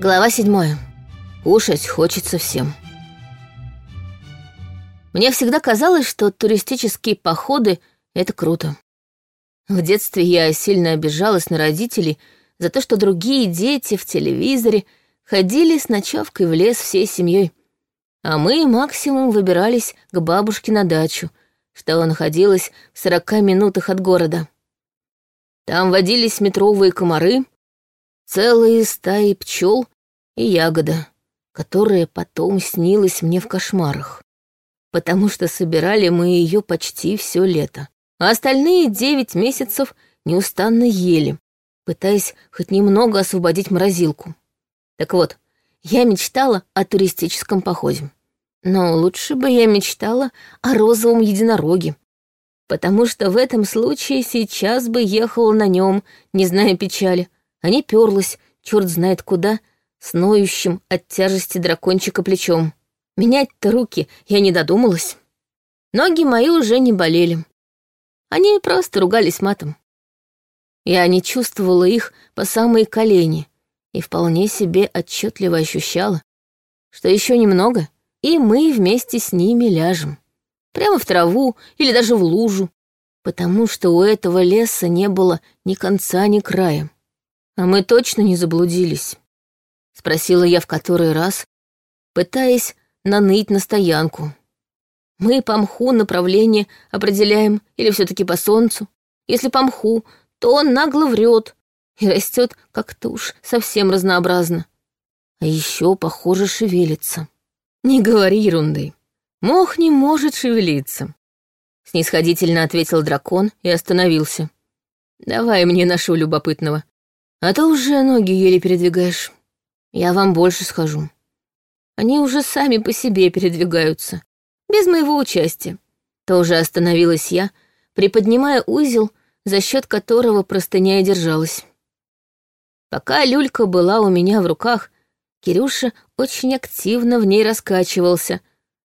Глава седьмая. Кушать хочется всем. Мне всегда казалось, что туристические походы — это круто. В детстве я сильно обижалась на родителей за то, что другие дети в телевизоре ходили с ночевкой в лес всей семьей, а мы максимум выбирались к бабушке на дачу, что находилась в 40 минутах от города. Там водились метровые комары — целые стаи пчел и ягода, которая потом снилась мне в кошмарах, потому что собирали мы ее почти все лето, а остальные девять месяцев неустанно ели, пытаясь хоть немного освободить морозилку. Так вот, я мечтала о туристическом походе. Но лучше бы я мечтала о розовом единороге, потому что в этом случае сейчас бы ехала на нем, не зная печали, а не перлась, черт знает куда, с ноющим от тяжести дракончика плечом. Менять-то руки я не додумалась. Ноги мои уже не болели. Они просто ругались матом. Я не чувствовала их по самые колени и вполне себе отчетливо ощущала, что еще немного, и мы вместе с ними ляжем. Прямо в траву или даже в лужу, потому что у этого леса не было ни конца, ни края. «А мы точно не заблудились?» — спросила я в который раз, пытаясь наныть на стоянку. «Мы по мху направление определяем или все таки по солнцу? Если по мху, то он нагло врет и растет как-то уж совсем разнообразно. А еще, похоже, шевелится». «Не говори ерунды. Мох не может шевелиться», — снисходительно ответил дракон и остановился. «Давай мне нашего любопытного. А то уже ноги еле передвигаешь. Я вам больше скажу. Они уже сами по себе передвигаются, без моего участия. Тоже остановилась я, приподнимая узел, за счет которого простыня и держалась. Пока люлька была у меня в руках, Кирюша очень активно в ней раскачивался,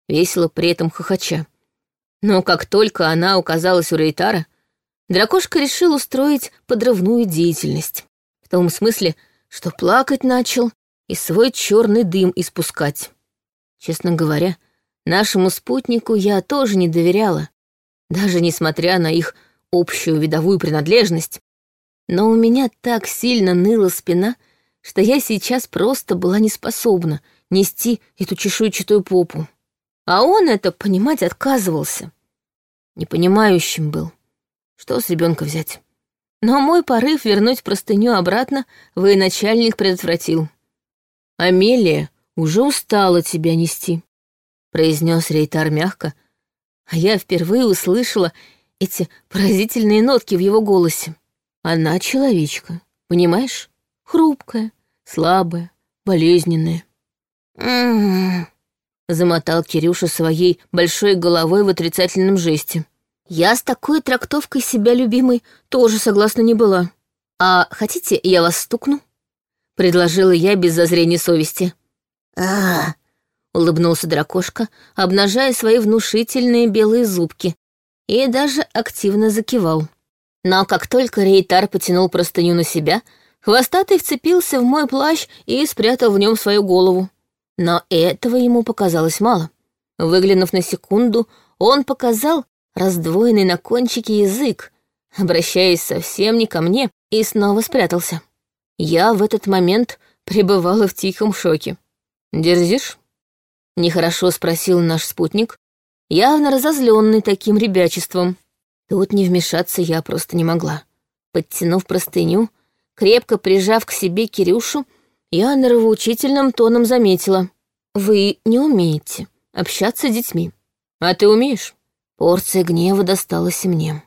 весело при этом хохоча. Но как только она указалась у Рейтара, дракошка решил устроить подрывную деятельность том смысле, что плакать начал и свой черный дым испускать. Честно говоря, нашему спутнику я тоже не доверяла, даже несмотря на их общую видовую принадлежность. Но у меня так сильно ныла спина, что я сейчас просто была не способна нести эту чешуйчатую попу. А он это понимать отказывался. Непонимающим был. Что с ребенка взять? Но мой порыв вернуть простыню обратно военачальник предотвратил. «Амелия уже устала тебя нести», — произнес Рейтар мягко, а я впервые услышала эти поразительные нотки в его голосе. «Она человечка, понимаешь? Хрупкая, слабая, болезненная». «М-м-м», замотал Кирюша своей большой головой в отрицательном жесте. Я с такой трактовкой себя, любимой, тоже согласна не была. А хотите, я вас стукну?» Предложила я без зазрения совести. а улыбнулся дракошка, обнажая свои внушительные белые зубки, и даже активно закивал. Но как только Рейтар потянул простыню на себя, хвостатый вцепился в мой плащ и спрятал в нем свою голову. Но этого ему показалось мало. Выглянув на секунду, он показал, раздвоенный на кончике язык, обращаясь совсем не ко мне, и снова спрятался. Я в этот момент пребывала в тихом шоке. «Дерзишь?» — нехорошо спросил наш спутник, явно разозленный таким ребячеством. Тут не вмешаться я просто не могла. Подтянув простыню, крепко прижав к себе Кирюшу, я норовоучительным тоном заметила. «Вы не умеете общаться с детьми». «А ты умеешь?» Порция гнева досталась мне.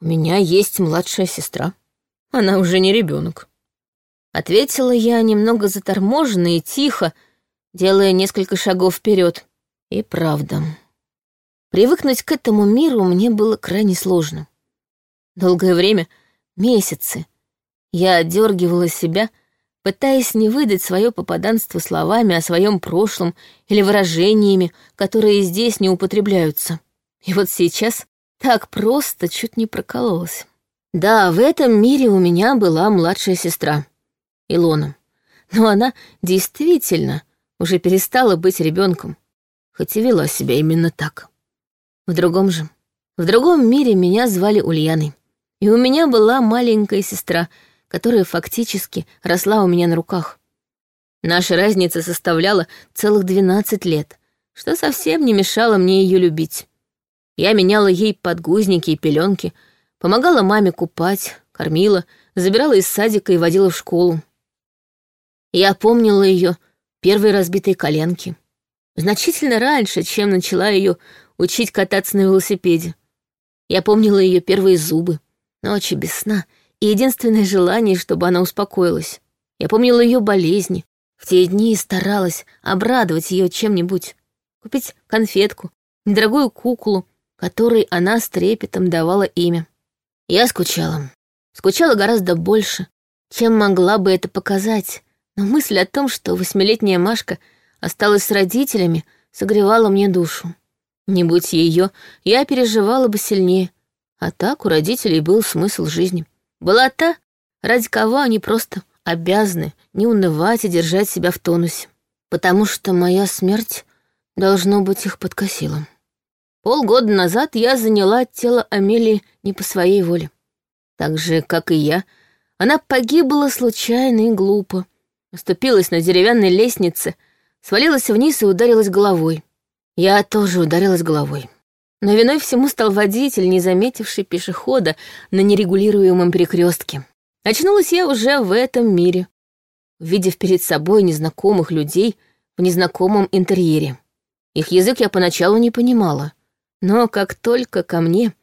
У меня есть младшая сестра. Она уже не ребенок. Ответила я немного заторможенно и тихо, делая несколько шагов вперед. И правда. Привыкнуть к этому миру мне было крайне сложно. Долгое время, месяцы, я отдергивала себя, пытаясь не выдать свое попаданство словами о своем прошлом или выражениями, которые здесь не употребляются. И вот сейчас так просто чуть не прокололась. Да, в этом мире у меня была младшая сестра, Илона. Но она действительно уже перестала быть ребенком, хоть и вела себя именно так. В другом же, в другом мире меня звали Ульяной. И у меня была маленькая сестра, которая фактически росла у меня на руках. Наша разница составляла целых 12 лет, что совсем не мешало мне ее любить. Я меняла ей подгузники и пеленки, помогала маме купать, кормила, забирала из садика и водила в школу. Я помнила ее первые разбитые коленки. Значительно раньше, чем начала ее учить кататься на велосипеде. Я помнила ее первые зубы, ночи без сна и единственное желание, чтобы она успокоилась. Я помнила ее болезни. В те дни старалась обрадовать ее чем-нибудь. Купить конфетку, недорогую куклу — которой она с трепетом давала имя. Я скучала. Скучала гораздо больше, чем могла бы это показать, но мысль о том, что восьмилетняя Машка осталась с родителями, согревала мне душу. Не будь ее, я переживала бы сильнее. А так у родителей был смысл жизни. Была та, ради кого они просто обязаны не унывать и держать себя в тонусе. Потому что моя смерть, должно быть, их подкосила. Полгода назад я заняла тело Амелии не по своей воле. Так же, как и я, она погибла случайно и глупо. Оступилась на деревянной лестнице, свалилась вниз и ударилась головой. Я тоже ударилась головой. Но виной всему стал водитель, не заметивший пешехода на нерегулируемом перекрестке. Очнулась я уже в этом мире, увидев перед собой незнакомых людей в незнакомом интерьере. Их язык я поначалу не понимала — но как только ко мне,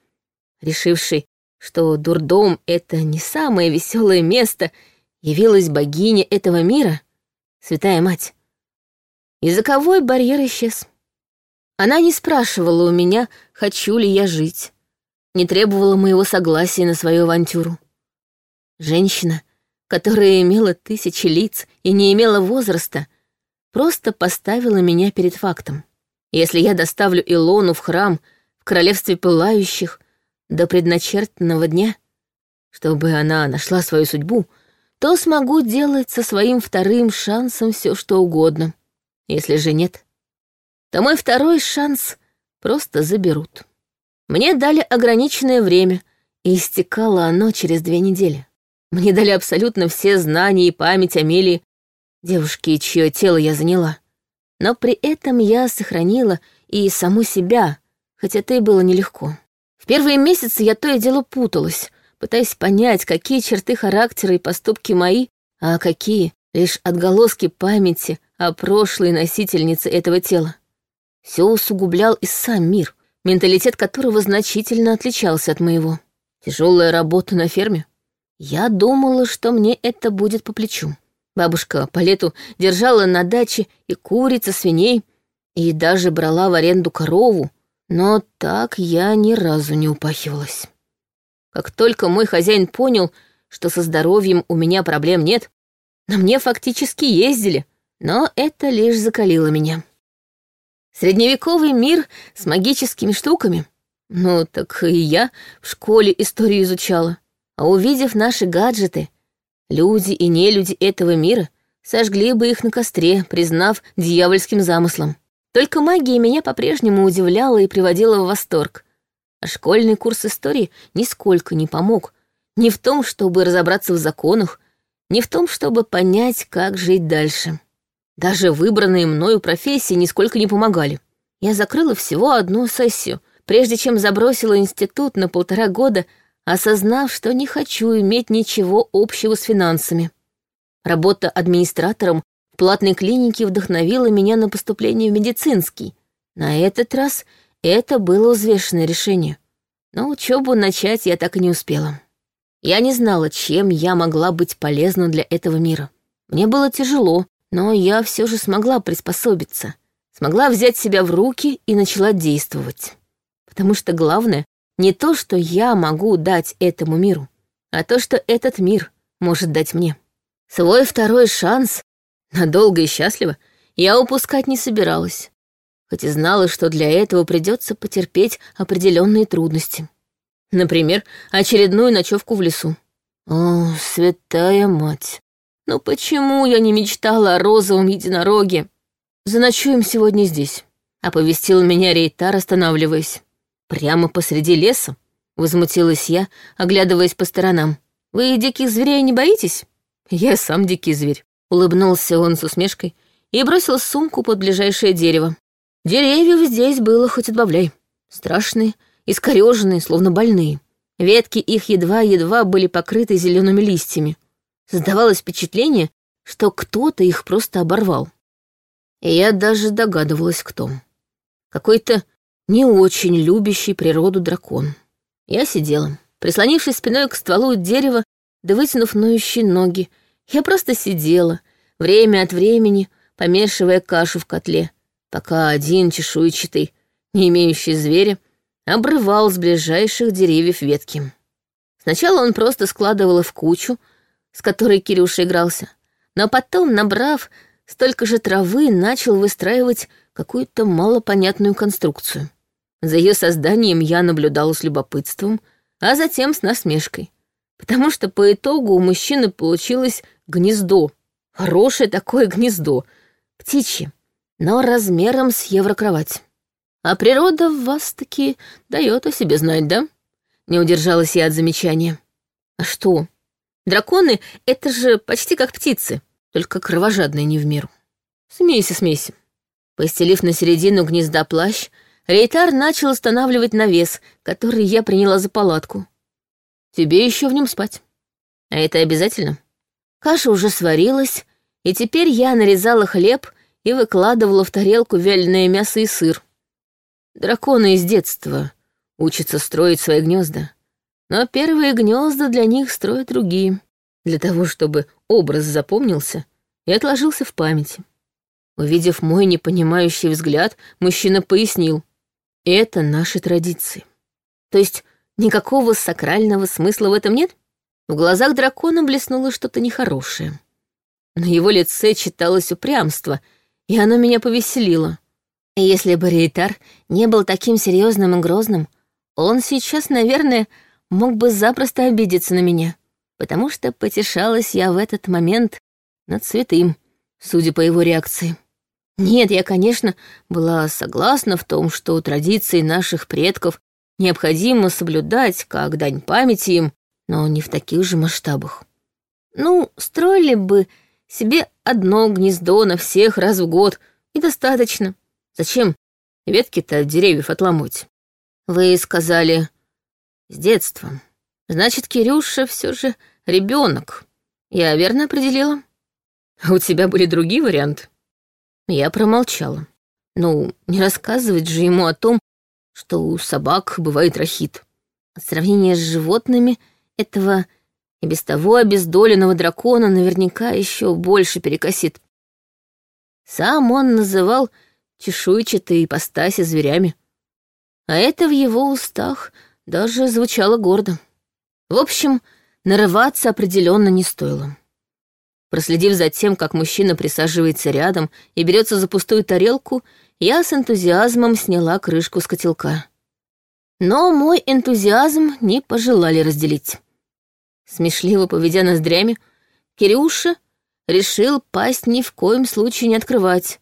решивший, что дурдом — это не самое веселое место, явилась богиня этого мира, святая мать, языковой барьер исчез. Она не спрашивала у меня, хочу ли я жить, не требовала моего согласия на свою авантюру. Женщина, которая имела тысячи лиц и не имела возраста, просто поставила меня перед фактом. Если я доставлю Илону в храм в королевстве пылающих до предначертанного дня, чтобы она нашла свою судьбу, то смогу делать со своим вторым шансом все что угодно. Если же нет, то мой второй шанс просто заберут. Мне дали ограниченное время, и истекало оно через две недели. Мне дали абсолютно все знания и память Амелии, девушки, чье тело я заняла. Но при этом я сохранила и саму себя, хотя это и было нелегко. В первые месяцы я то и дело путалась, пытаясь понять, какие черты характера и поступки мои, а какие — лишь отголоски памяти о прошлой носительнице этого тела. Все усугублял и сам мир, менталитет которого значительно отличался от моего. Тяжелая работа на ферме. Я думала, что мне это будет по плечу. Бабушка по лету держала на даче и куриц, свиней, и даже брала в аренду корову, но так я ни разу не упахивалась. Как только мой хозяин понял, что со здоровьем у меня проблем нет, на мне фактически ездили, но это лишь закалило меня. Средневековый мир с магическими штуками. Ну, так и я в школе историю изучала. А увидев наши гаджеты — Люди и не люди этого мира сожгли бы их на костре, признав дьявольским замыслом. Только магия меня по-прежнему удивляла и приводила в восторг. А школьный курс истории нисколько не помог. Ни в том, чтобы разобраться в законах, ни в том, чтобы понять, как жить дальше. Даже выбранные мною профессии нисколько не помогали. Я закрыла всего одну сессию, прежде чем забросила институт на полтора года — осознав, что не хочу иметь ничего общего с финансами. Работа администратором платной клиники вдохновила меня на поступление в медицинский. На этот раз это было взвешенное решение. Но учебу начать я так и не успела. Я не знала, чем я могла быть полезна для этого мира. Мне было тяжело, но я все же смогла приспособиться. Смогла взять себя в руки и начала действовать. Потому что главное, не то, что я могу дать этому миру, а то, что этот мир может дать мне. Свой второй шанс, надолго и счастливо, я упускать не собиралась, хоть и знала, что для этого придется потерпеть определенные трудности. Например, очередную ночевку в лесу. О, святая мать! Ну почему я не мечтала о розовом единороге? Заночуем сегодня здесь, оповестил меня Рейтар, останавливаясь. Прямо посреди леса? Возмутилась я, оглядываясь по сторонам. Вы диких зверей не боитесь? Я сам дикий зверь. Улыбнулся он с усмешкой и бросил сумку под ближайшее дерево. Деревьев здесь было хоть отбавляй. Страшные, искореженные, словно больные. Ветки их едва-едва были покрыты зелеными листьями. Создавалось впечатление, что кто-то их просто оборвал. И я даже догадывалась, кто. Какой-то не очень любящий природу дракон. Я сидела, прислонившись спиной к стволу дерева, да вытянув ноющие ноги. Я просто сидела, время от времени помешивая кашу в котле, пока один чешуйчатый, не имеющий зверя, обрывал с ближайших деревьев ветки. Сначала он просто складывал их в кучу, с которой Кирюша игрался, но потом, набрав столько же травы, начал выстраивать какую-то малопонятную конструкцию. За ее созданием я наблюдала с любопытством, а затем с насмешкой. Потому что по итогу у мужчины получилось гнездо. Хорошее такое гнездо. Птичье. Но размером с еврокровать. А природа в вас таки дает о себе знать, да? Не удержалась я от замечания. А что? Драконы — это же почти как птицы, только кровожадные не в меру. Смейся, смейся. Постелив на середину гнезда плащ, Рейтар начал устанавливать навес, который я приняла за палатку. Тебе еще в нем спать. А это обязательно. Каша уже сварилась, и теперь я нарезала хлеб и выкладывала в тарелку вяленое мясо и сыр. Драконы из детства учатся строить свои гнезда, но первые гнезда для них строят другие, для того, чтобы образ запомнился и отложился в памяти. Увидев мой непонимающий взгляд, мужчина пояснил. Это наши традиции. То есть никакого сакрального смысла в этом нет? В глазах дракона блеснуло что-то нехорошее. На его лице читалось упрямство, и оно меня повеселило. Если бы Рейтар не был таким серьезным и грозным, он сейчас, наверное, мог бы запросто обидеться на меня, потому что потешалась я в этот момент над святым, судя по его реакции. Нет, я, конечно, была согласна в том, что у традиции наших предков необходимо соблюдать как дань памяти им, но не в таких же масштабах. Ну, строили бы себе одно гнездо на всех раз в год, и достаточно. Зачем ветки-то от деревьев отломать? Вы сказали, с детства. Значит, Кирюша все же ребенок. Я верно определила? У тебя были другие варианты? Я промолчала. Ну, не рассказывать же ему о том, что у собак бывает рахит. От сравнения с животными этого и без того обездоленного дракона наверняка еще больше перекосит. Сам он называл чешуйчатые ипостаси зверями. А это в его устах даже звучало гордо. В общем, нарываться определенно не стоило. Проследив за тем, как мужчина присаживается рядом и берется за пустую тарелку, я с энтузиазмом сняла крышку с котелка. Но мой энтузиазм не пожелали разделить. Смешливо поведя ноздрями, Кирюша решил пасть ни в коем случае не открывать,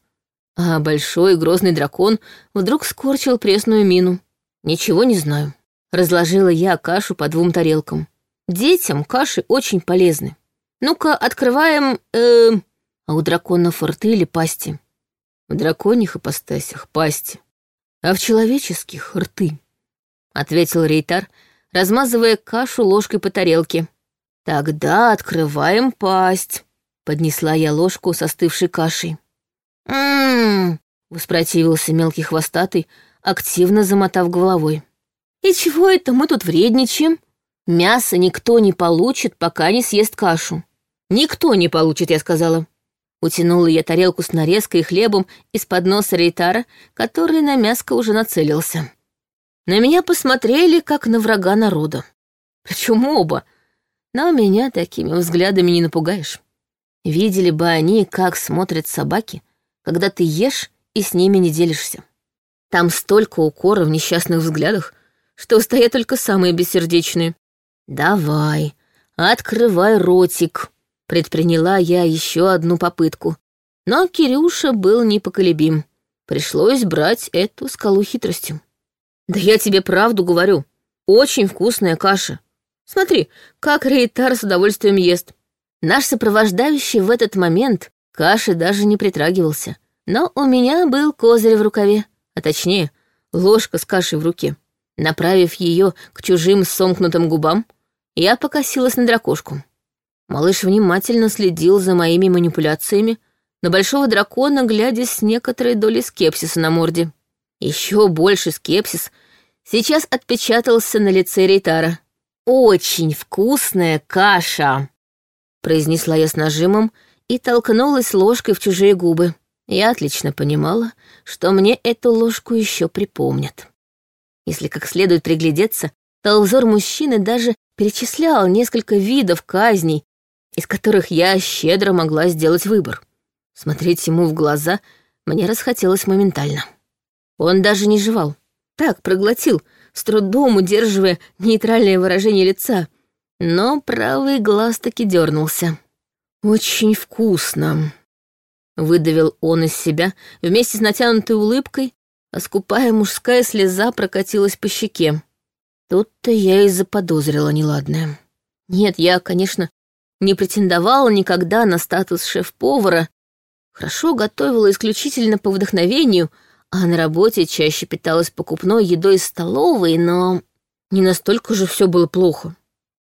а большой грозный дракон вдруг скорчил пресную мину. «Ничего не знаю», — разложила я кашу по двум тарелкам. «Детям каши очень полезны». Ну-ка, открываем... Э, а у драконов рты или пасти? В драконьих ипостасях пасти, а в человеческих рты, — ответил Рейтар, размазывая кашу ложкой по тарелке. Тогда открываем пасть, — поднесла я ложку со остывшей кашей. «М-м-м!» воспротивился мелкий хвостатый, активно замотав головой. «И чего это мы тут вредничаем? Мясо никто не получит, пока не съест кашу. «Никто не получит», — я сказала. Утянула я тарелку с нарезкой и хлебом из-под носа рейтара, который на мяско уже нацелился. На меня посмотрели, как на врага народа. Причем оба. Но меня такими взглядами не напугаешь. Видели бы они, как смотрят собаки, когда ты ешь и с ними не делишься. Там столько укора в несчастных взглядах, что стоят только самые бессердечные. «Давай, открывай ротик», Предприняла я еще одну попытку. Но Кирюша был непоколебим. Пришлось брать эту скалу хитростью. «Да я тебе правду говорю. Очень вкусная каша. Смотри, как Рейтар с удовольствием ест». Наш сопровождающий в этот момент каши даже не притрагивался. Но у меня был козырь в рукаве, а точнее, ложка с кашей в руке. Направив ее к чужим сомкнутым губам, я покосилась на дракошку. Малыш внимательно следил за моими манипуляциями, на большого дракона глядя с некоторой долей скепсиса на морде. Еще больше скепсис сейчас отпечатался на лице Рейтара. «Очень вкусная каша!» — произнесла я с нажимом и толкнулась ложкой в чужие губы. Я отлично понимала, что мне эту ложку еще припомнят. Если как следует приглядеться, то взор мужчины даже перечислял несколько видов казней, из которых я щедро могла сделать выбор. Смотреть ему в глаза мне расхотелось моментально. Он даже не жевал. Так, проглотил, с трудом удерживая нейтральное выражение лица. Но правый глаз таки дернулся. «Очень вкусно», — выдавил он из себя вместе с натянутой улыбкой, а скупая мужская слеза прокатилась по щеке. Тут-то я и заподозрила неладное. Нет, я, конечно, не претендовала никогда на статус шеф-повара, хорошо готовила исключительно по вдохновению, а на работе чаще питалась покупной едой из столовой, но не настолько же все было плохо.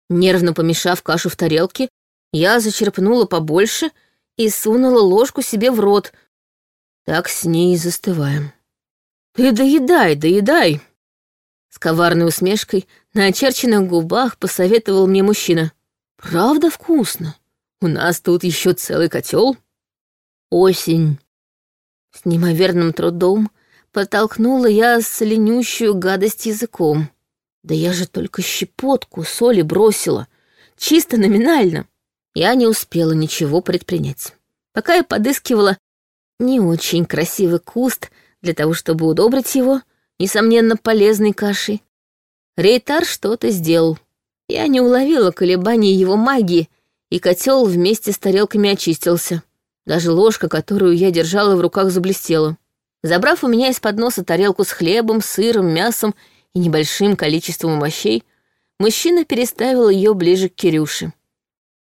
Нервно помешав кашу в тарелке, я зачерпнула побольше и сунула ложку себе в рот. Так с ней и застываем. «Ты доедай, доедай!» С коварной усмешкой на очерченных губах посоветовал мне мужчина. Правда вкусно. У нас тут еще целый котел. Осень. С неимоверным трудом подтолкнула я соленющую гадость языком. Да я же только щепотку соли бросила. Чисто номинально. Я не успела ничего предпринять. Пока я подыскивала не очень красивый куст для того, чтобы удобрить его, несомненно, полезной кашей, Рейтар что-то сделал. Я не уловила колебаний его магии, и котел вместе с тарелками очистился. Даже ложка, которую я держала в руках, заблестела. Забрав у меня из-под носа тарелку с хлебом, сыром, мясом и небольшим количеством овощей, мужчина переставил ее ближе к Кирюше.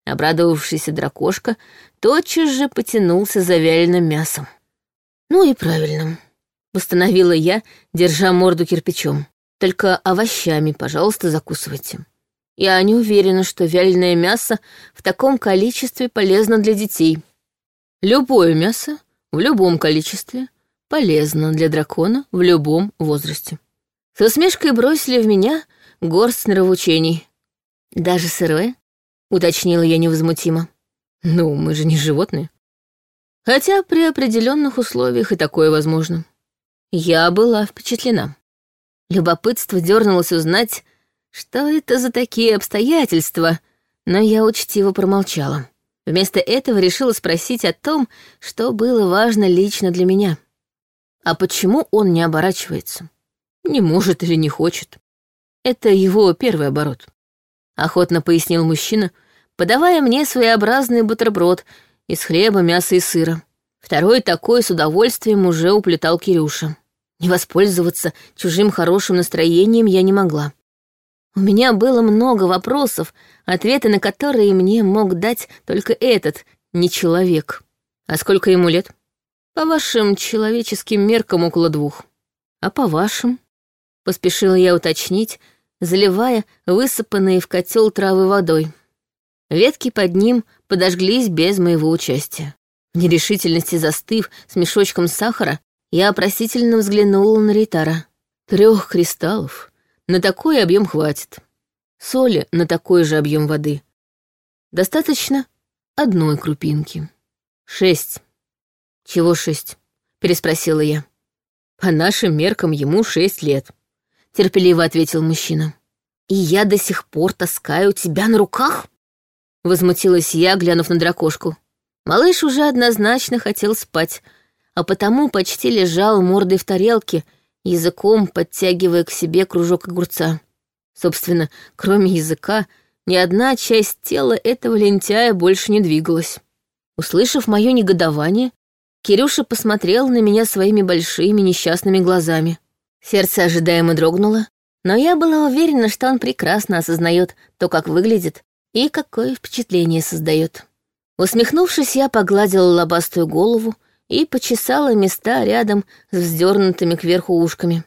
Обрадовавшийся дракошка тотчас же потянулся за вяленым мясом. «Ну и правильно», — восстановила я, держа морду кирпичом. «Только овощами, пожалуйста, закусывайте». Я не уверена, что вяленое мясо в таком количестве полезно для детей. Любое мясо в любом количестве полезно для дракона в любом возрасте. С усмешкой бросили в меня горсть нравоучений. Даже сырое? Уточнила я невозмутимо. Ну, мы же не животные. Хотя при определенных условиях и такое возможно. Я была впечатлена. Любопытство дернулось узнать, что это за такие обстоятельства? Но я учтиво промолчала. Вместо этого решила спросить о том, что было важно лично для меня. А почему он не оборачивается? Не может или не хочет. Это его первый оборот. Охотно пояснил мужчина, подавая мне своеобразный бутерброд из хлеба, мяса и сыра. Второй такой с удовольствием уже уплетал Кирюша. Не воспользоваться чужим хорошим настроением я не могла. У меня было много вопросов, ответы на которые мне мог дать только этот, не человек. А сколько ему лет? По вашим человеческим меркам около двух. А по вашим? Поспешила я уточнить, заливая высыпанные в котел травы водой. Ветки под ним подожглись без моего участия. В нерешительности застыв с мешочком сахара, я опросительно взглянула на Ритара. Трех кристаллов. На такой объем хватит. Соли на такой же объем воды. Достаточно одной крупинки. Шесть. Чего шесть? Переспросила я. По нашим меркам ему шесть лет. Терпеливо ответил мужчина. И я до сих пор таскаю тебя на руках? Возмутилась я, глянув на дракошку. Малыш уже однозначно хотел спать, а потому почти лежал мордой в тарелке — языком подтягивая к себе кружок огурца. Собственно, кроме языка, ни одна часть тела этого лентяя больше не двигалась. Услышав мое негодование, Кирюша посмотрел на меня своими большими несчастными глазами. Сердце ожидаемо дрогнуло, но я была уверена, что он прекрасно осознает то, как выглядит и какое впечатление создает. Усмехнувшись, я погладила лобастую голову, и почесала места рядом с вздернутыми кверху ушками.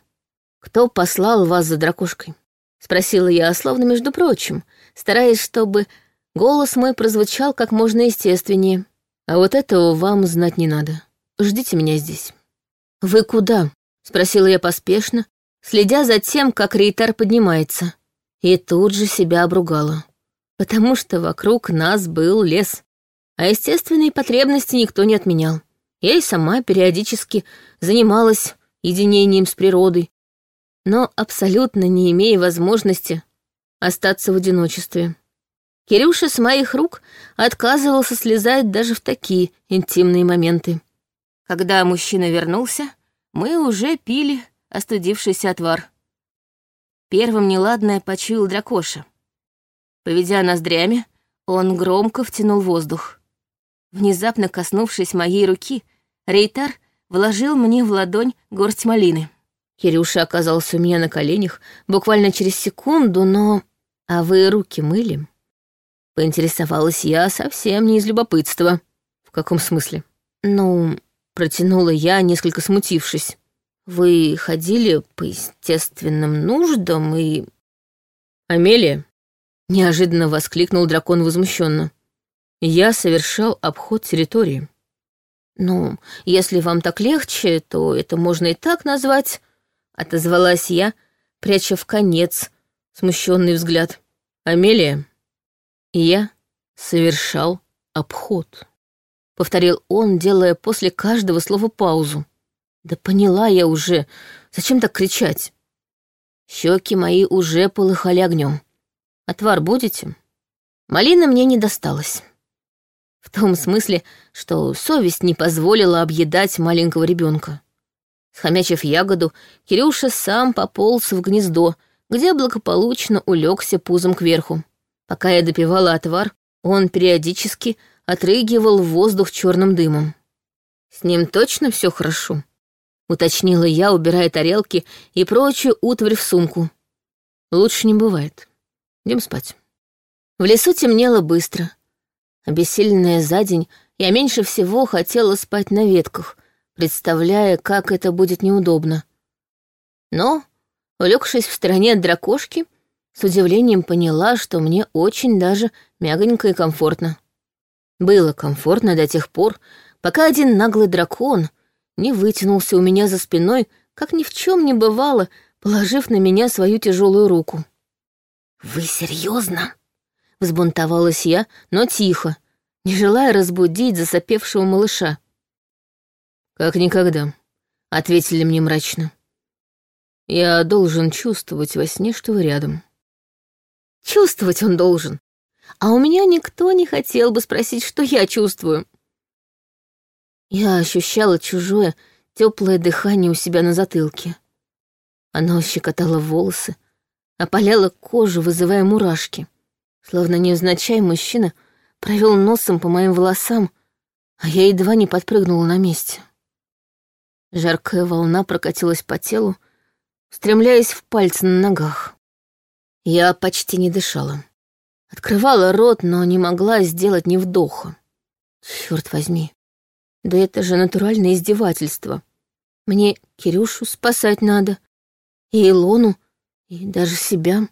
«Кто послал вас за дракушкой?» — спросила я, словно между прочим, стараясь, чтобы голос мой прозвучал как можно естественнее. «А вот этого вам знать не надо. Ждите меня здесь». «Вы куда?» — спросила я поспешно, следя за тем, как рейтар поднимается. И тут же себя обругала. Потому что вокруг нас был лес, а естественные потребности никто не отменял. Я и сама периодически занималась единением с природой, но абсолютно не имея возможности остаться в одиночестве. Кирюша с моих рук отказывался слезать даже в такие интимные моменты. Когда мужчина вернулся, мы уже пили остудившийся отвар. Первым неладное почуял дракоша. Поведя ноздрями, он громко втянул воздух. Внезапно коснувшись моей руки, Рейтар вложил мне в ладонь горсть малины. Кирюша оказался у меня на коленях буквально через секунду, но... «А вы руки мыли?» Поинтересовалась я совсем не из любопытства. «В каком смысле?» «Ну...» — протянула я, несколько смутившись. «Вы ходили по естественным нуждам и...» «Амелия?» — неожиданно воскликнул дракон возмущенно. Я совершал обход территории. Ну, если вам так легче, то это можно и так назвать, отозвалась я, пряча в конец смущенный взгляд. Амелия, я совершал обход. Повторил он, делая после каждого слова паузу. Да поняла я уже, зачем так кричать? Щеки мои уже полыхали огнем. Отвар будете? Малина мне не досталась. В том смысле, что совесть не позволила объедать маленького ребенка. Схомячив ягоду, Кирюша сам пополз в гнездо, где благополучно улегся пузом кверху. Пока я допивала отвар, он периодически отрыгивал воздух черным дымом. «С ним точно все хорошо?» — уточнила я, убирая тарелки и прочую утварь в сумку. «Лучше не бывает. Идем спать». В лесу темнело быстро — Обессиленная за день, я меньше всего хотела спать на ветках, представляя, как это будет неудобно. Но, улегшись в стороне от дракошки, с удивлением поняла, что мне очень даже мягонько и комфортно. Было комфортно до тех пор, пока один наглый дракон не вытянулся у меня за спиной, как ни в чем не бывало, положив на меня свою тяжелую руку. «Вы серьезно? взбунтовалась я, но тихо, не желая разбудить засопевшего малыша. «Как никогда», — ответили мне мрачно. «Я должен чувствовать во сне, что вы рядом». Чувствовать он должен. А у меня никто не хотел бы спросить, что я чувствую. Я ощущала чужое, теплое дыхание у себя на затылке. Оно щекотало волосы, опаляло кожу, вызывая мурашки словно невзначай мужчина провел носом по моим волосам, а я едва не подпрыгнула на месте. Жаркая волна прокатилась по телу, стремляясь в пальцы на ногах. Я почти не дышала. Открывала рот, но не могла сделать ни вдоха. Черт возьми. Да это же натуральное издевательство. Мне Кирюшу спасать надо, и Илону, и даже себя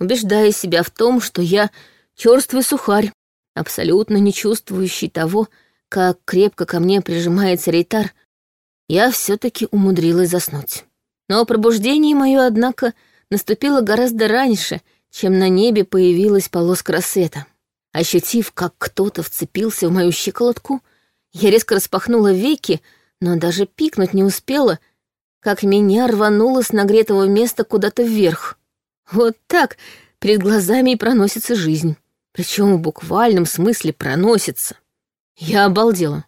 убеждая себя в том, что я черствый сухарь, абсолютно не чувствующий того, как крепко ко мне прижимается рейтар, я все таки умудрилась заснуть. Но пробуждение мое, однако, наступило гораздо раньше, чем на небе появилась полоска рассвета. Ощутив, как кто-то вцепился в мою щеколотку, я резко распахнула веки, но даже пикнуть не успела, как меня рвануло с нагретого места куда-то вверх. Вот так перед глазами и проносится жизнь. Причем в буквальном смысле проносится. Я обалдела.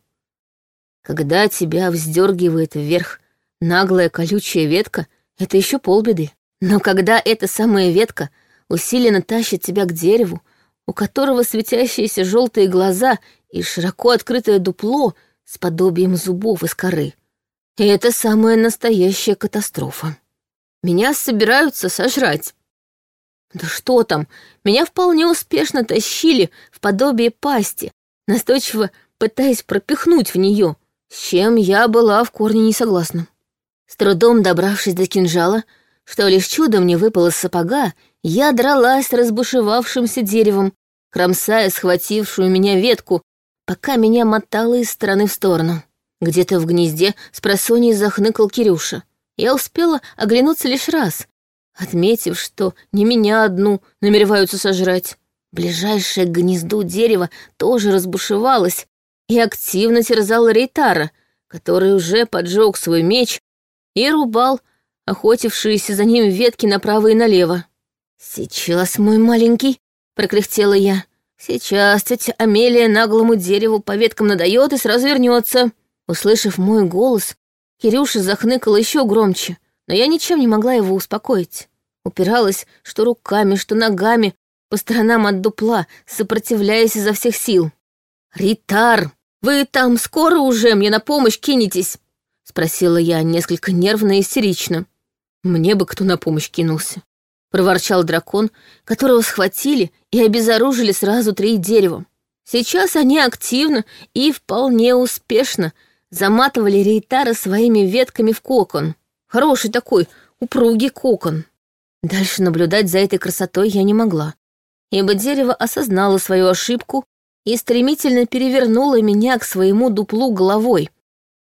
Когда тебя вздергивает вверх наглая колючая ветка, это еще полбеды. Но когда эта самая ветка усиленно тащит тебя к дереву, у которого светящиеся желтые глаза и широко открытое дупло с подобием зубов из коры, это самая настоящая катастрофа. Меня собираются сожрать. Да что там, меня вполне успешно тащили в подобие пасти, настойчиво пытаясь пропихнуть в нее, с чем я была в корне не согласна. С трудом добравшись до кинжала, что лишь чудом не выпало с сапога, я дралась разбушевавшимся деревом, кромсая схватившую меня ветку, пока меня мотало из стороны в сторону. Где-то в гнезде с просоней захныкал Кирюша. Я успела оглянуться лишь раз, отметив, что не меня одну намереваются сожрать. Ближайшее гнездо дерева тоже разбушевалось и активно терзал Рейтара, который уже поджег свой меч и рубал охотившиеся за ним ветки направо и налево. «Сейчас, мой маленький!» — прокряхтела я. «Сейчас тетя Амелия наглому дереву по веткам надает и сразу вернется. Услышав мой голос, Кирюша захныкала еще громче но я ничем не могла его успокоить. Упиралась, что руками, что ногами, по сторонам от дупла, сопротивляясь изо всех сил. «Ритар, вы там скоро уже мне на помощь кинетесь?» — спросила я несколько нервно и истерично. «Мне бы кто на помощь кинулся», — проворчал дракон, которого схватили и обезоружили сразу три дерева. Сейчас они активно и вполне успешно заматывали рейтара своими ветками в кокон. Хороший такой, упругий кокон. Дальше наблюдать за этой красотой я не могла, ибо дерево осознало свою ошибку и стремительно перевернуло меня к своему дуплу головой.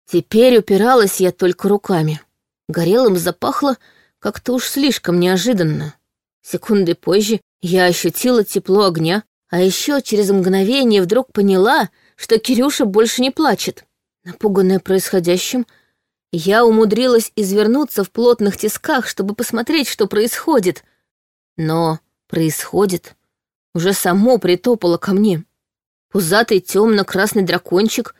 Теперь упиралась я только руками. Горелым запахло как-то уж слишком неожиданно. Секунды позже я ощутила тепло огня, а еще через мгновение вдруг поняла, что Кирюша больше не плачет. Напуганная происходящим, я умудрилась извернуться в плотных тисках, чтобы посмотреть, что происходит. Но происходит. Уже само притопало ко мне. Пузатый темно-красный дракончик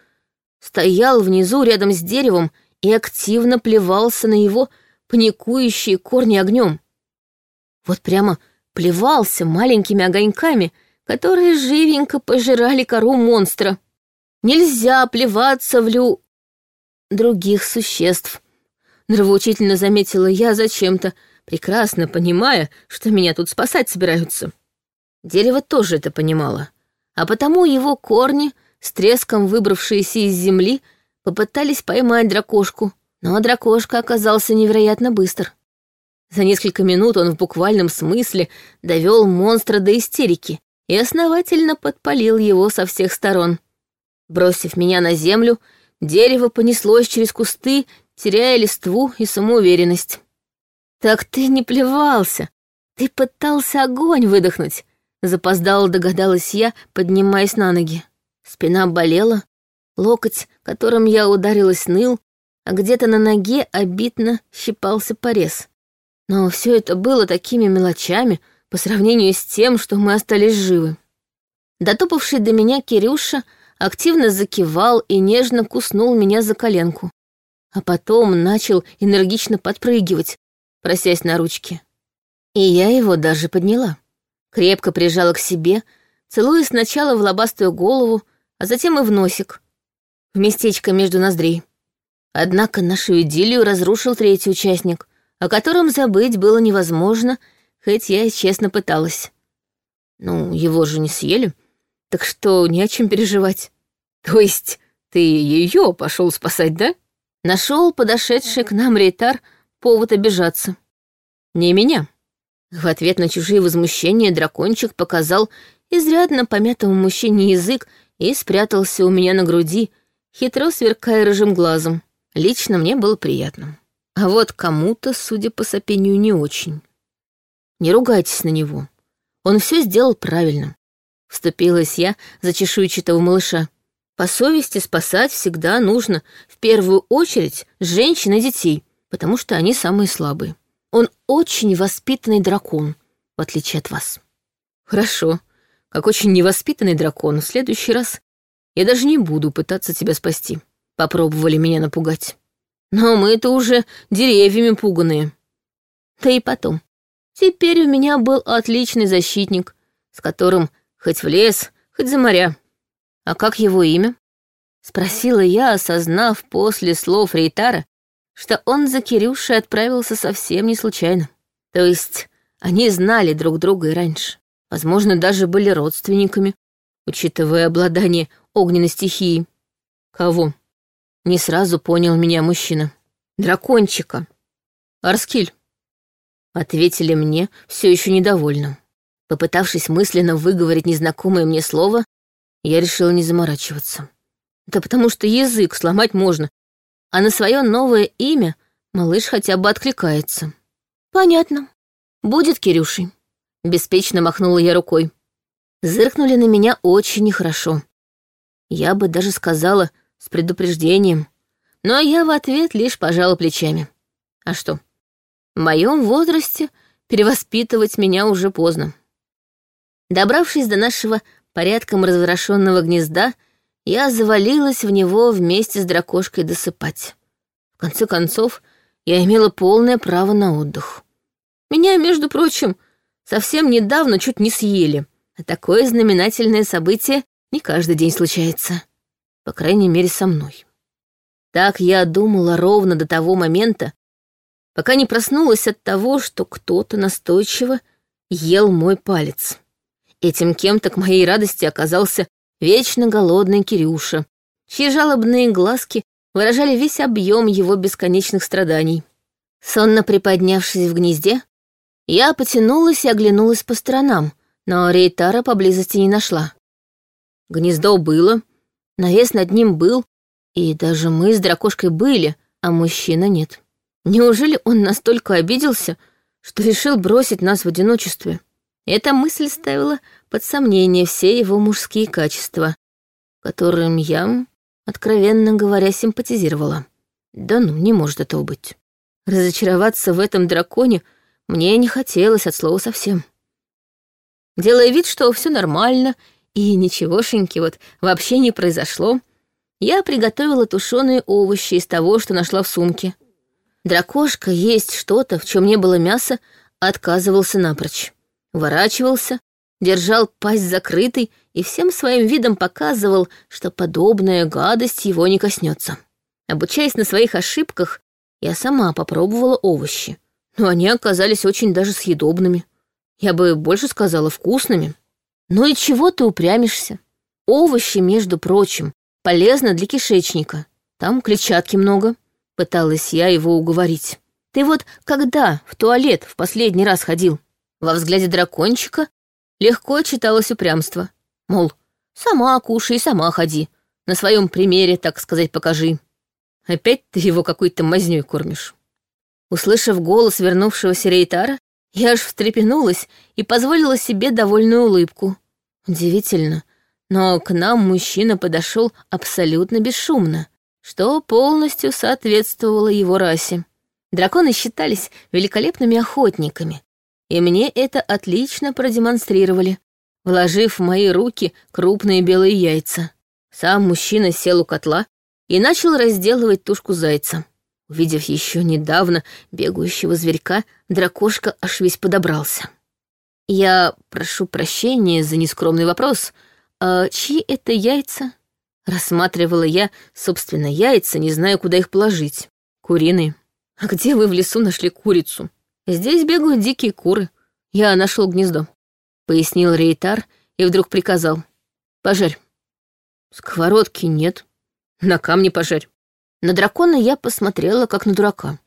стоял внизу рядом с деревом и активно плевался на его паникующие корни огнем. Вот прямо плевался маленькими огоньками, которые живенько пожирали кору монстра. Нельзя плеваться в лю других существ. Нравоучительно заметила я зачем-то, прекрасно понимая, что меня тут спасать собираются. Дерево тоже это понимало, а потому его корни, с треском выбравшиеся из земли, попытались поймать дракошку, но дракошка оказался невероятно быстр. За несколько минут он в буквальном смысле довел монстра до истерики и основательно подпалил его со всех сторон. Бросив меня на землю, Дерево понеслось через кусты, теряя листву и самоуверенность. «Так ты не плевался, ты пытался огонь выдохнуть», — Запоздало догадалась я, поднимаясь на ноги. Спина болела, локоть, которым я ударилась, ныл, а где-то на ноге обидно щипался порез. Но все это было такими мелочами по сравнению с тем, что мы остались живы. Дотопавший до меня Кирюша — активно закивал и нежно куснул меня за коленку. А потом начал энергично подпрыгивать, просясь на ручки. И я его даже подняла. Крепко прижала к себе, целуя сначала в лобастую голову, а затем и в носик, в местечко между ноздрей. Однако нашу идиллию разрушил третий участник, о котором забыть было невозможно, хоть я и честно пыталась. Ну, его же не съели, так что не о чем переживать. То есть ты ее пошел спасать, да? Нашел подошедший к нам рейтар повод обижаться. Не меня. В ответ на чужие возмущения дракончик показал изрядно помятому мужчине язык и спрятался у меня на груди, хитро сверкая рыжим глазом. Лично мне было приятно. А вот кому-то, судя по сопению, не очень. Не ругайтесь на него. Он все сделал правильно. Вступилась я за чешуйчатого малыша. По совести спасать всегда нужно, в первую очередь, женщин и детей, потому что они самые слабые. Он очень воспитанный дракон, в отличие от вас. Хорошо, как очень невоспитанный дракон, в следующий раз я даже не буду пытаться тебя спасти. Попробовали меня напугать. Но мы-то уже деревьями пуганые. Да и потом. Теперь у меня был отличный защитник, с которым хоть в лес, хоть за моря. А как его имя?» Спросила я, осознав после слов Рейтара, что он за Кирюшей отправился совсем не случайно. То есть они знали друг друга и раньше. Возможно, даже были родственниками, учитывая обладание огненной стихией. Кого? Не сразу понял меня мужчина. Дракончика. Арскиль. Ответили мне все еще недовольно. Попытавшись мысленно выговорить незнакомое мне слово, я решила не заморачиваться. Да потому что язык сломать можно, а на свое новое имя малыш хотя бы откликается. Понятно. Будет Кирюшей. Беспечно махнула я рукой. Зыркнули на меня очень нехорошо. Я бы даже сказала с предупреждением, но я в ответ лишь пожала плечами. А что? В моем возрасте перевоспитывать меня уже поздно. Добравшись до нашего порядком разворошенного гнезда, я завалилась в него вместе с дракошкой досыпать. В конце концов, я имела полное право на отдых. Меня, между прочим, совсем недавно чуть не съели, а такое знаменательное событие не каждый день случается. По крайней мере, со мной. Так я думала ровно до того момента, пока не проснулась от того, что кто-то настойчиво ел мой палец. Этим кем-то к моей радости оказался вечно голодный Кирюша, чьи жалобные глазки выражали весь объем его бесконечных страданий. Сонно приподнявшись в гнезде, я потянулась и оглянулась по сторонам, но Рейтара поблизости не нашла. Гнездо было, навес над ним был, и даже мы с дракошкой были, а мужчина нет. Неужели он настолько обиделся, что решил бросить нас в одиночестве? Эта мысль ставила под сомнение все его мужские качества, которым я, откровенно говоря, симпатизировала. Да ну, не может этого быть. Разочароваться в этом драконе мне не хотелось от слова совсем. Делая вид, что все нормально и ничегошеньки вот вообще не произошло, я приготовила тушеные овощи из того, что нашла в сумке. Дракошка есть что-то, в чем не было мяса, отказывался напрочь ворачивался, держал пасть закрытой и всем своим видом показывал, что подобная гадость его не коснется. Обучаясь на своих ошибках, я сама попробовала овощи, но они оказались очень даже съедобными. Я бы больше сказала, вкусными. Ну и чего ты упрямишься? Овощи, между прочим, полезны для кишечника. Там клетчатки много. Пыталась я его уговорить. Ты вот когда в туалет в последний раз ходил? Во взгляде дракончика легко читалось упрямство. Мол, сама кушай, сама ходи. На своем примере, так сказать, покажи. Опять ты его какой-то мазнёй кормишь. Услышав голос вернувшегося Рейтара, я аж встрепенулась и позволила себе довольную улыбку. Удивительно, но к нам мужчина подошел абсолютно бесшумно, что полностью соответствовало его расе. Драконы считались великолепными охотниками, и мне это отлично продемонстрировали, вложив в мои руки крупные белые яйца. Сам мужчина сел у котла и начал разделывать тушку зайца. Увидев еще недавно бегающего зверька, дракошка аж весь подобрался. «Я прошу прощения за нескромный вопрос. А чьи это яйца?» Рассматривала я, собственно, яйца, не знаю, куда их положить. Куриные. «А где вы в лесу нашли курицу?» «Здесь бегают дикие куры. Я нашел гнездо», — пояснил Рейтар и вдруг приказал. «Пожарь». «Сковородки нет. На камне пожарь». На дракона я посмотрела, как на дурака.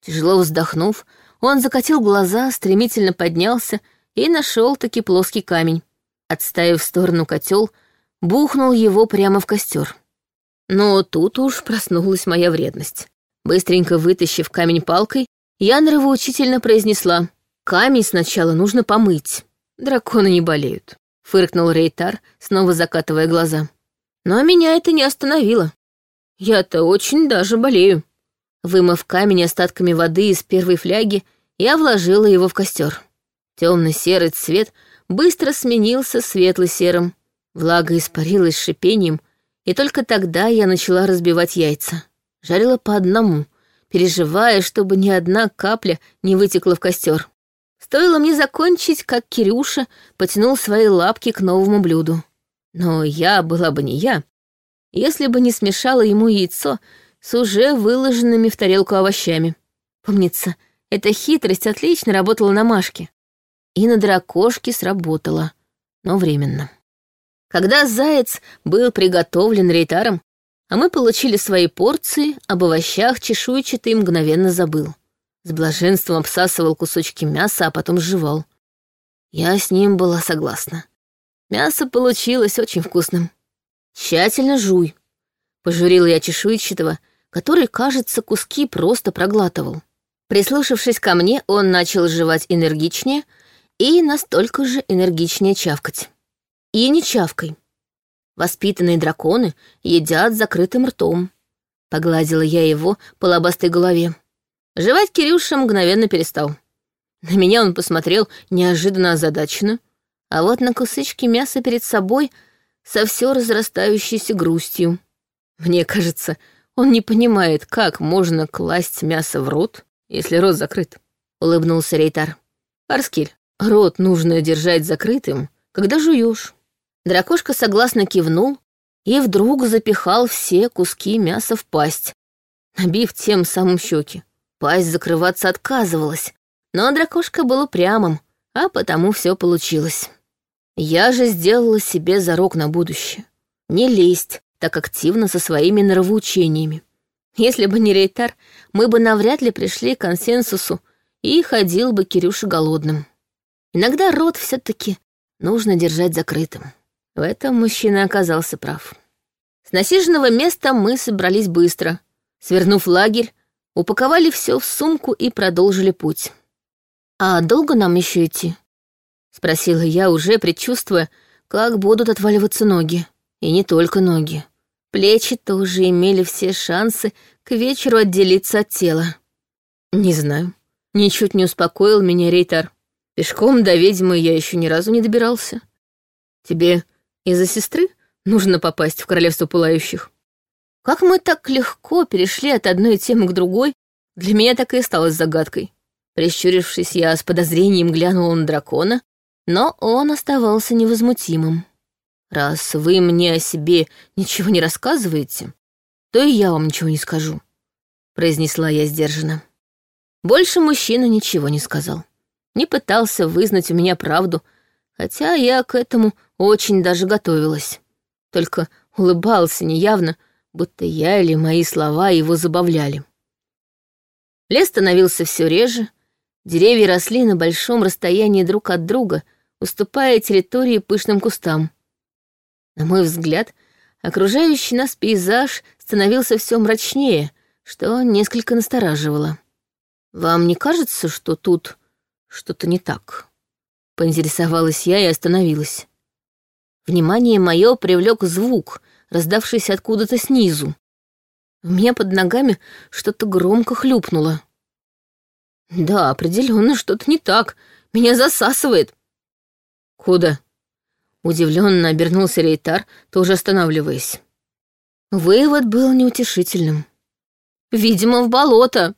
Тяжело вздохнув, он закатил глаза, стремительно поднялся и нашел таки плоский камень. Отставив в сторону котел, бухнул его прямо в костер. Но тут уж проснулась моя вредность. Быстренько вытащив камень палкой, я нравоучительно произнесла. «Камень сначала нужно помыть. Драконы не болеют», — фыркнул Рейтар, снова закатывая глаза. «Но меня это не остановило. Я-то очень даже болею». Вымыв камень остатками воды из первой фляги, я вложила его в костер. Темно-серый цвет быстро сменился светло-серым. Влага испарилась шипением, и только тогда я начала разбивать яйца. Жарила по одному — переживая, чтобы ни одна капля не вытекла в костер. Стоило мне закончить, как Кирюша потянул свои лапки к новому блюду. Но я была бы не я, если бы не смешала ему яйцо с уже выложенными в тарелку овощами. Помнится, эта хитрость отлично работала на Машке. И на дракошке сработала, но временно. Когда заяц был приготовлен рейтаром, а мы получили свои порции, а об овощах чешуйчатый мгновенно забыл. С блаженством обсасывал кусочки мяса, а потом жевал. Я с ним была согласна. Мясо получилось очень вкусным. «Тщательно жуй», — пожурила я чешуйчатого, который, кажется, куски просто проглатывал. Прислушавшись ко мне, он начал жевать энергичнее и настолько же энергичнее чавкать. И не чавкой, Воспитанные драконы едят с закрытым ртом. Погладила я его по лобастой голове. Жевать Кирюша мгновенно перестал. На меня он посмотрел неожиданно озадаченно, а вот на кусочки мяса перед собой со все разрастающейся грустью. Мне кажется, он не понимает, как можно класть мясо в рот, если рот закрыт, — улыбнулся Рейтар. «Арскиль, рот нужно держать закрытым, когда жуешь. Дракошка согласно кивнул и вдруг запихал все куски мяса в пасть, набив тем самым щеки. Пасть закрываться отказывалась, но дракошка был упрямым, а потому все получилось. Я же сделала себе зарок на будущее. Не лезть так активно со своими нравоучениями. Если бы не Рейтар, мы бы навряд ли пришли к консенсусу и ходил бы Кирюша голодным. Иногда рот все таки нужно держать закрытым. В этом мужчина оказался прав. С насиженного места мы собрались быстро. Свернув лагерь, упаковали все в сумку и продолжили путь. «А долго нам еще идти?» — спросила я, уже предчувствуя, как будут отваливаться ноги. И не только ноги. Плечи тоже имели все шансы к вечеру отделиться от тела. «Не знаю», — ничуть не успокоил меня Рейтар. «Пешком до ведьмы я еще ни разу не добирался. Тебе из-за сестры нужно попасть в королевство пылающих. Как мы так легко перешли от одной темы к другой, для меня так и осталось загадкой. Прищурившись, я с подозрением глянула на дракона, но он оставался невозмутимым. «Раз вы мне о себе ничего не рассказываете, то и я вам ничего не скажу», — произнесла я сдержанно. Больше мужчина ничего не сказал. Не пытался вызнать у меня правду — хотя я к этому очень даже готовилась. Только улыбался неявно, будто я или мои слова его забавляли. Лес становился все реже, деревья росли на большом расстоянии друг от друга, уступая территории пышным кустам. На мой взгляд, окружающий нас пейзаж становился все мрачнее, что несколько настораживало. «Вам не кажется, что тут что-то не так?» Поинтересовалась я и остановилась. Внимание мое привлек звук, раздавшийся откуда-то снизу. У меня под ногами что-то громко хлюпнуло. Да, определенно что-то не так. Меня засасывает. Куда? Удивленно обернулся Рейтар, тоже останавливаясь. Вывод был неутешительным. «Видимо, в болото!»